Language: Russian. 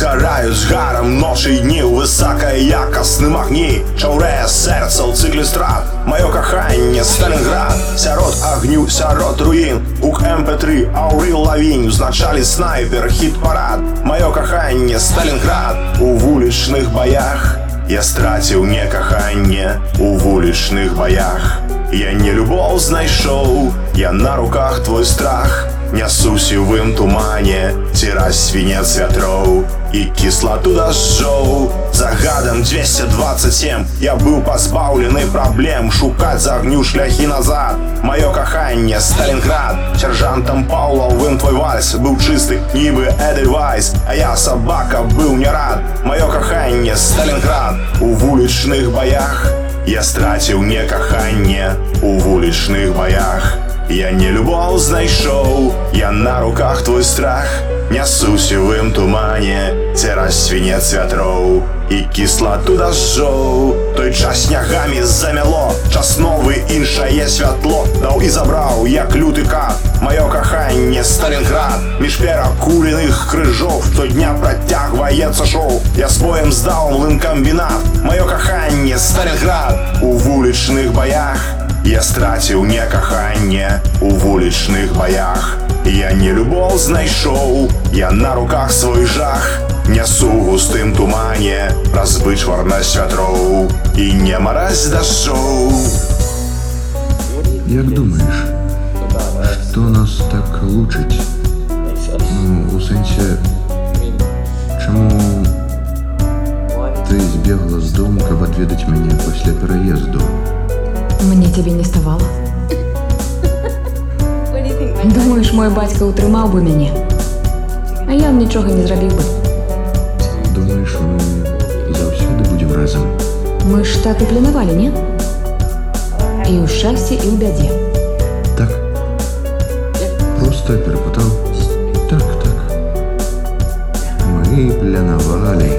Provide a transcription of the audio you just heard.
Згарають з гаром ночі й днів Високоякосним огні Чауре серце у циклі страт Моє кохання Сталінград Сярод огню, сярод руїн Гук МП3, Аурил Лавінь В началі снайпер, хіт-парад Моє кохання Сталінград У вуличних боях Я страціў не каханне у вулічных боях. Я не любоў знайшоў, я на руках твой страх. Нясу сівым тумане, ціраць свінец вятроў і кіслату дажджоў. Загадам 227 я быў пазбаўлены праблем шукаць з агню шляхі назад. Маё каханне Сталінград сяржантам Паўлавым твой вальс быў чысты, нібы Эдельвайс, а я сабака быў не рад. Маё каханне Сталінград у вулічных боях. Я страціў не каханне у вулічных боях. Я не любоў знайшоў, я на руках твой страх, Нясу сівым тумане, цераз свінец вятроў і кіслату дажджоў. Той час снягамі замяло, час новы іншае святло даў і забраў, як люты кат. Маё каханне Сталінград між перакуленых крыжоў штодня працягваецца шоу. Я з боем здаў млынкамбінат, Маё каханне Сталінград у вулічных боях. Я страціў не каханне у вулічных боях. Я не любоў знайшоў, я на руках свой жах. Нясу густым тумане, разбычварнасць вятроў і не маразь дажджоў. Як думаешь, что нас так лучить? Ну, у сэнсе, чаму ты збегла з дому, каб адведаць мяне пасля пераезду? Мне тебе не ставала. Думаєш, мой батько утримав би мене, а я нічого не зробив би. Думаеш, мы заўсёды будзем разам? Мы ж так і планували, ні? І у щасті, і у бяді. Так? Просто перепытаў. Так, так. Мы планавалі.